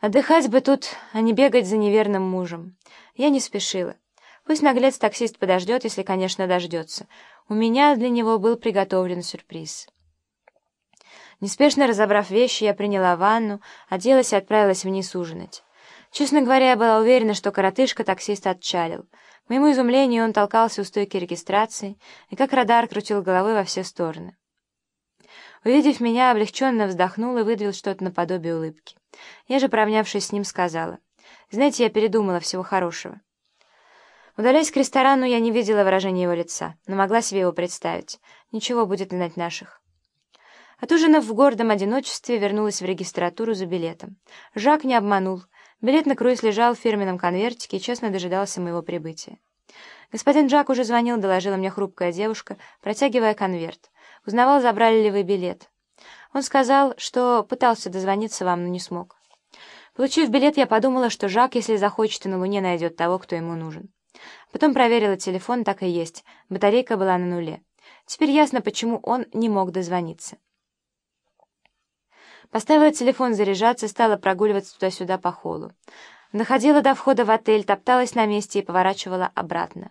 Отдыхать бы тут, а не бегать за неверным мужем. Я не спешила. Пусть наглец-таксист подождет, если, конечно, дождется. У меня для него был приготовлен сюрприз. Неспешно разобрав вещи, я приняла ванну, оделась и отправилась вниз ужинать. Честно говоря, я была уверена, что коротышка таксист отчалил. К моему изумлению, он толкался у стойки регистрации и как радар крутил головой во все стороны. Увидев меня, облегченно вздохнул и выдавил что-то наподобие улыбки. Я же, поравнявшись с ним, сказала, «Знаете, я передумала всего хорошего». Удаляясь к ресторану, я не видела выражения его лица, но могла себе его представить. Ничего будет знать наших. От ужина в гордом одиночестве вернулась в регистратуру за билетом. Жак не обманул. Билет на круиз лежал в фирменном конвертике и честно дожидался моего прибытия. Господин Жак уже звонил, доложила мне хрупкая девушка, протягивая конверт. Узнавал, забрали ли вы билет. Он сказал, что пытался дозвониться вам, но не смог. Получив билет, я подумала, что Жак, если захочет, и на Луне найдет того, кто ему нужен. Потом проверила телефон, так и есть. Батарейка была на нуле. Теперь ясно, почему он не мог дозвониться. Поставила телефон заряжаться, стала прогуливаться туда-сюда по холлу. Доходила до входа в отель, топталась на месте и поворачивала обратно.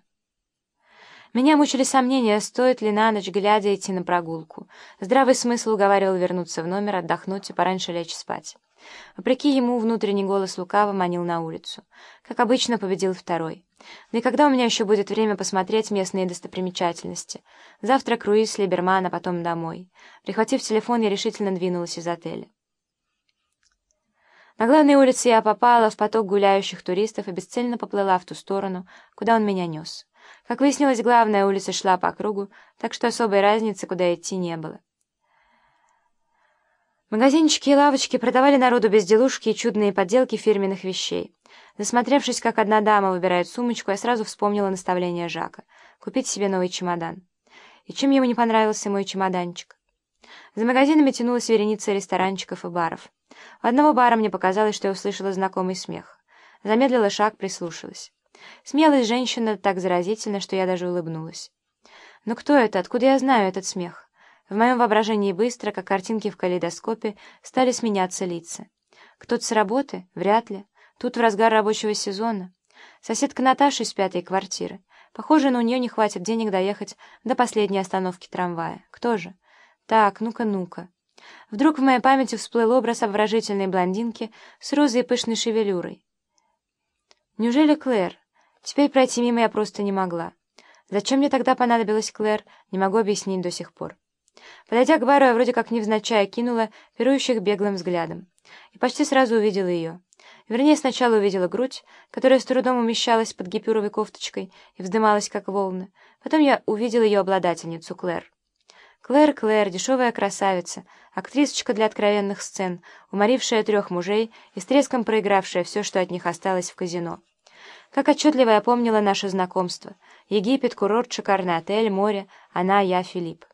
Меня мучили сомнения, стоит ли на ночь, глядя, идти на прогулку. Здравый смысл уговаривал вернуться в номер, отдохнуть и пораньше лечь спать. Вопреки ему, внутренний голос лукаво манил на улицу. Как обычно, победил второй. Да и когда у меня еще будет время посмотреть местные достопримечательности? Завтра круиз Либерман, а потом домой. Прихватив телефон, я решительно двинулась из отеля. На главной улице я попала в поток гуляющих туристов и бесцельно поплыла в ту сторону, куда он меня нес. Как выяснилось, главная улица шла по кругу, так что особой разницы, куда идти, не было. Магазинчики и лавочки продавали народу безделушки и чудные подделки фирменных вещей. Засмотревшись, как одна дама выбирает сумочку, я сразу вспомнила наставление Жака — купить себе новый чемодан. И чем ему не понравился мой чемоданчик? За магазинами тянулась вереница ресторанчиков и баров. У одного бара мне показалось, что я услышала знакомый смех. Замедлила шаг, прислушалась. Смелость женщины так заразительна, что я даже улыбнулась. Но кто это? Откуда я знаю этот смех? В моем воображении быстро, как картинки в калейдоскопе, стали сменяться лица. Кто-то с работы? Вряд ли. Тут в разгар рабочего сезона. Соседка Наташа из пятой квартиры. Похоже, но у нее не хватит денег доехать до последней остановки трамвая. Кто же? Так, ну-ка, ну-ка. Вдруг в моей памяти всплыл образ обворожительной блондинки с розой и пышной шевелюрой. Неужели Клэр? Теперь пройти мимо я просто не могла. Зачем мне тогда понадобилась Клэр, не могу объяснить до сих пор. Подойдя к бару, я вроде как невзначай кинула пирующих беглым взглядом. И почти сразу увидела ее. Вернее, сначала увидела грудь, которая с трудом умещалась под гипюровой кофточкой и вздымалась, как волны. Потом я увидела ее обладательницу, Клэр. Клэр, Клэр, дешевая красавица, актрисочка для откровенных сцен, уморившая трех мужей и с треском проигравшая все, что от них осталось в казино. Как отчетливо я помнила наше знакомство. Египет, курорт, шикарный отель, море, она, я, Филипп.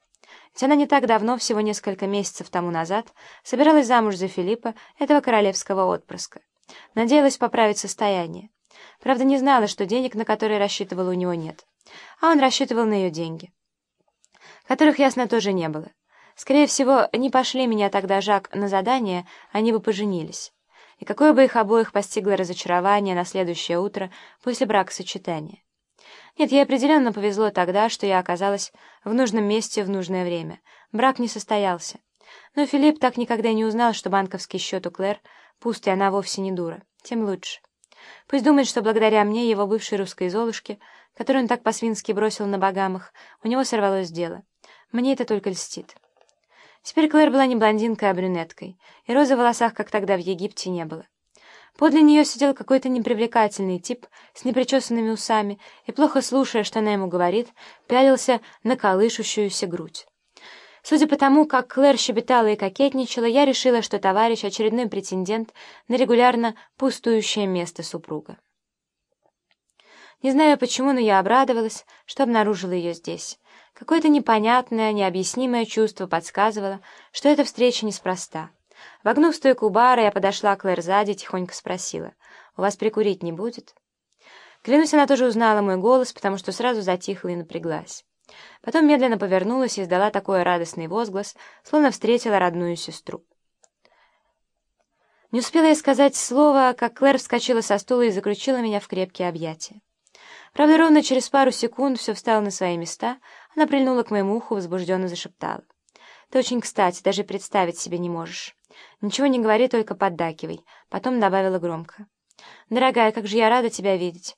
Ведь она не так давно, всего несколько месяцев тому назад, собиралась замуж за Филиппа, этого королевского отпрыска. Надеялась поправить состояние. Правда, не знала, что денег, на которые рассчитывала, у него нет. А он рассчитывал на ее деньги. Которых, ясно, тоже не было. Скорее всего, не пошли меня тогда Жак на задание, они бы поженились и какое бы их обоих постигло разочарование на следующее утро после бракосочетания. Нет, ей определенно повезло тогда, что я оказалась в нужном месте в нужное время. Брак не состоялся. Но Филипп так никогда не узнал, что банковский счет у Клэр пуст, и она вовсе не дура. Тем лучше. Пусть думает, что благодаря мне, его бывшей русской Золушке, которую он так по-свински бросил на богамах, у него сорвалось дело. Мне это только льстит. Теперь Клэр была не блондинкой, а брюнеткой, и розы в волосах, как тогда в Египте, не было. Подле нее сидел какой-то непривлекательный тип с непричесанными усами и, плохо слушая, что она ему говорит, пялился на колышущуюся грудь. Судя по тому, как Клэр щебетала и кокетничала, я решила, что товарищ — очередной претендент на регулярно пустующее место супруга. Не знаю почему, но я обрадовалась, что обнаружила ее здесь. Какое-то непонятное, необъяснимое чувство подсказывало, что эта встреча неспроста. Вогнув стойку бара, я подошла к Клэр сзади и тихонько спросила, «У вас прикурить не будет?» Клянусь, она тоже узнала мой голос, потому что сразу затихла и напряглась. Потом медленно повернулась и издала такой радостный возглас, словно встретила родную сестру. Не успела я сказать слова, как Клэр вскочила со стула и заключила меня в крепкие объятия. Правда, ровно через пару секунд все встало на свои места, она прильнула к моему уху, возбужденно зашептала. «Ты очень кстати, даже представить себе не можешь. Ничего не говори, только поддакивай». Потом добавила громко. «Дорогая, как же я рада тебя видеть.